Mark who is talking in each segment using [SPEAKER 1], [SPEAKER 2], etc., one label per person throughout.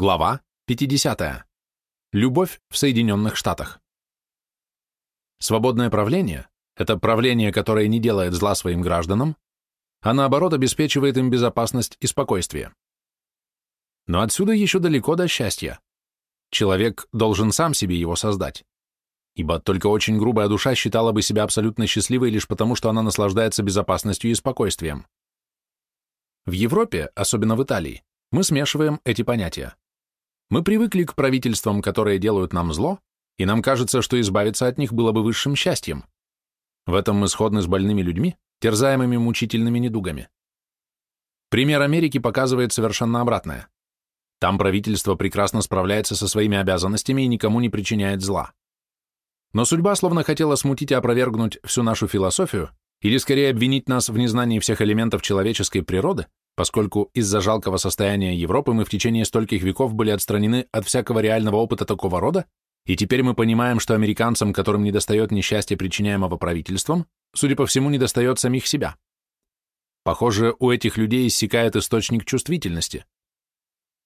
[SPEAKER 1] Глава 50. Любовь в Соединенных Штатах. Свободное правление – это правление, которое не делает зла своим гражданам, а наоборот обеспечивает им безопасность и спокойствие. Но отсюда еще далеко до счастья. Человек должен сам себе его создать, ибо только очень грубая душа считала бы себя абсолютно счастливой лишь потому, что она наслаждается безопасностью и спокойствием. В Европе, особенно в Италии, мы смешиваем эти понятия. Мы привыкли к правительствам, которые делают нам зло, и нам кажется, что избавиться от них было бы высшим счастьем. В этом мы сходны с больными людьми, терзаемыми мучительными недугами. Пример Америки показывает совершенно обратное. Там правительство прекрасно справляется со своими обязанностями и никому не причиняет зла. Но судьба словно хотела смутить и опровергнуть всю нашу философию, или скорее обвинить нас в незнании всех элементов человеческой природы, поскольку из-за жалкого состояния Европы мы в течение стольких веков были отстранены от всякого реального опыта такого рода, и теперь мы понимаем, что американцам, которым недостает несчастья, причиняемого правительством, судя по всему, недостает самих себя. Похоже, у этих людей иссякает источник чувствительности.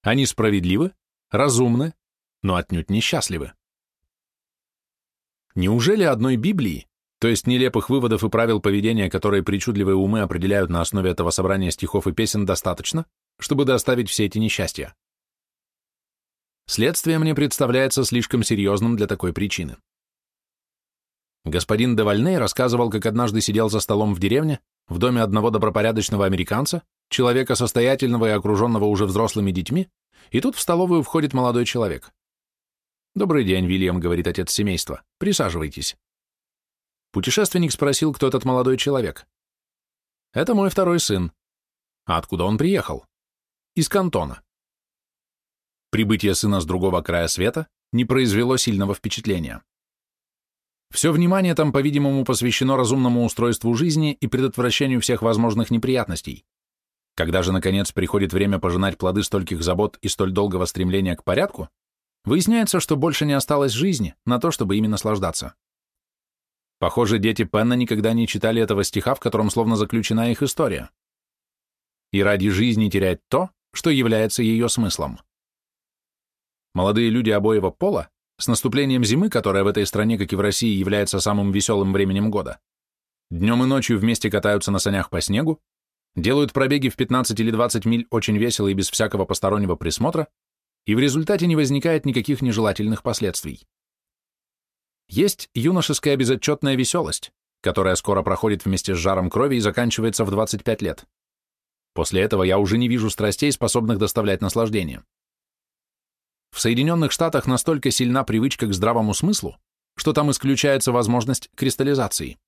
[SPEAKER 1] Они справедливы, разумны, но отнюдь несчастливы. Неужели одной Библии, то есть нелепых выводов и правил поведения, которые причудливые умы определяют на основе этого собрания стихов и песен, достаточно, чтобы доставить все эти несчастья. Следствие мне представляется слишком серьезным для такой причины. Господин Девальней рассказывал, как однажды сидел за столом в деревне, в доме одного добропорядочного американца, человека состоятельного и окруженного уже взрослыми детьми, и тут в столовую входит молодой человек. «Добрый день, Вильям», — говорит отец семейства. «Присаживайтесь». Путешественник спросил, кто этот молодой человек. «Это мой второй сын». «А откуда он приехал?» «Из кантона». Прибытие сына с другого края света не произвело сильного впечатления. Все внимание там, по-видимому, посвящено разумному устройству жизни и предотвращению всех возможных неприятностей. Когда же, наконец, приходит время пожинать плоды стольких забот и столь долгого стремления к порядку, выясняется, что больше не осталось жизни на то, чтобы ими наслаждаться. Похоже, дети Пенна никогда не читали этого стиха, в котором словно заключена их история. И ради жизни терять то, что является ее смыслом. Молодые люди обоего пола, с наступлением зимы, которая в этой стране, как и в России, является самым веселым временем года, днем и ночью вместе катаются на санях по снегу, делают пробеги в 15 или 20 миль очень весело и без всякого постороннего присмотра, и в результате не возникает никаких нежелательных последствий. Есть юношеская безотчетная веселость, которая скоро проходит вместе с жаром крови и заканчивается в 25 лет. После этого я уже не вижу страстей, способных доставлять наслаждение. В Соединенных Штатах настолько сильна привычка к здравому смыслу, что там исключается возможность кристаллизации.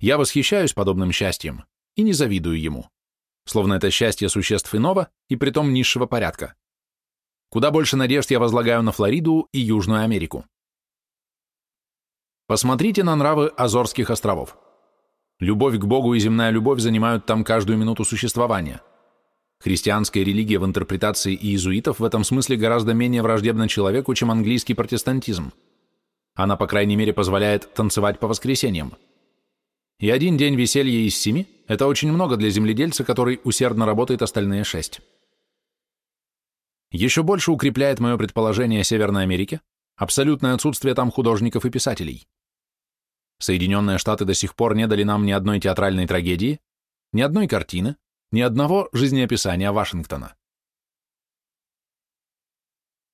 [SPEAKER 1] Я восхищаюсь подобным счастьем и не завидую ему, словно это счастье существ иного и притом низшего порядка. Куда больше надежд я возлагаю на Флориду и Южную Америку. Посмотрите на нравы Азорских островов. Любовь к Богу и земная любовь занимают там каждую минуту существования. Христианская религия в интерпретации иезуитов в этом смысле гораздо менее враждебна человеку, чем английский протестантизм. Она, по крайней мере, позволяет танцевать по воскресеньям. И один день веселья из семи – это очень много для земледельца, который усердно работает остальные шесть. Еще больше укрепляет мое предположение о Северной Америке абсолютное отсутствие там художников и писателей. Соединенные Штаты до сих пор не дали нам ни одной театральной трагедии, ни одной картины, ни одного жизнеописания Вашингтона.